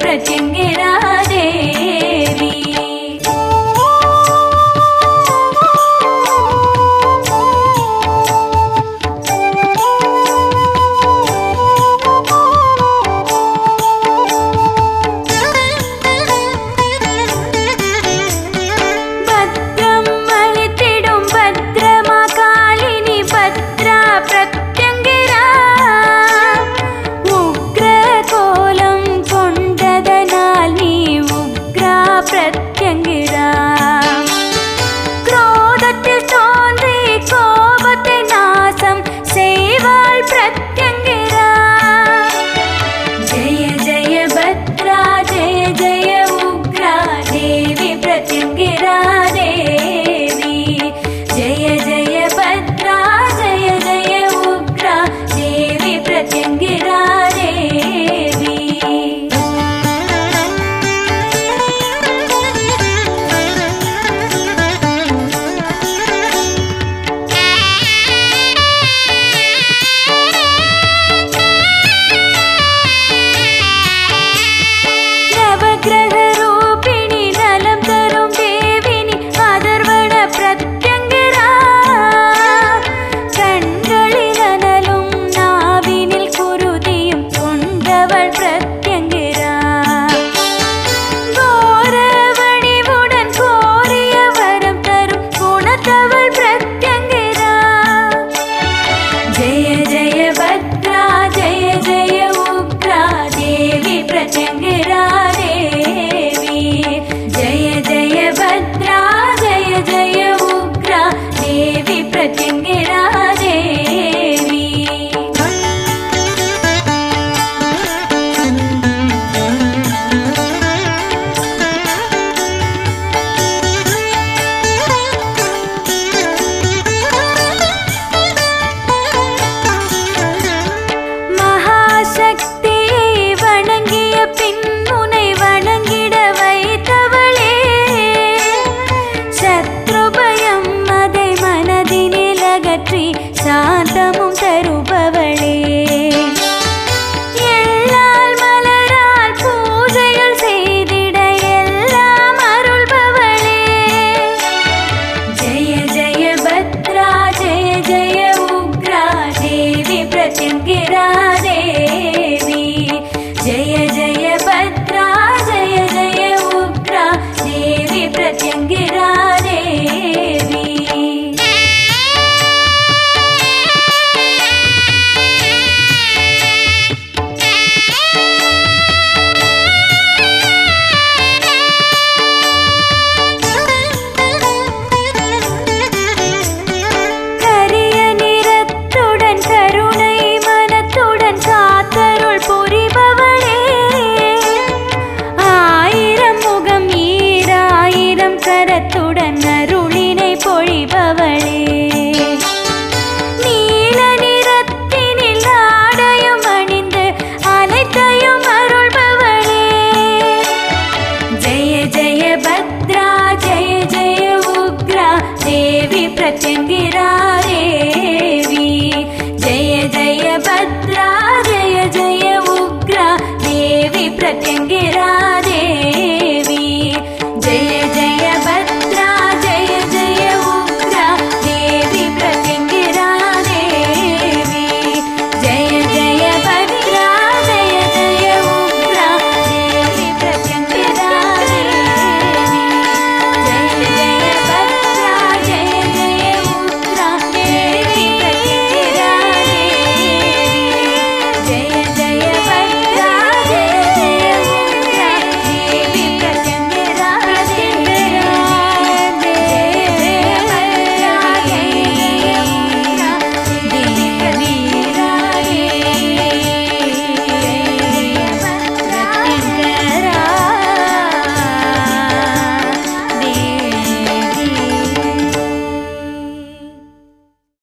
ప్రచంగి பொழிபவளே நீல நிறத்தினில் ஆடையும் அணிந்து அனைத்தையும் அருள்பவளே. ஜெய ஜெய பத்ரா ஜெய ஜெய உக்ரா தேவி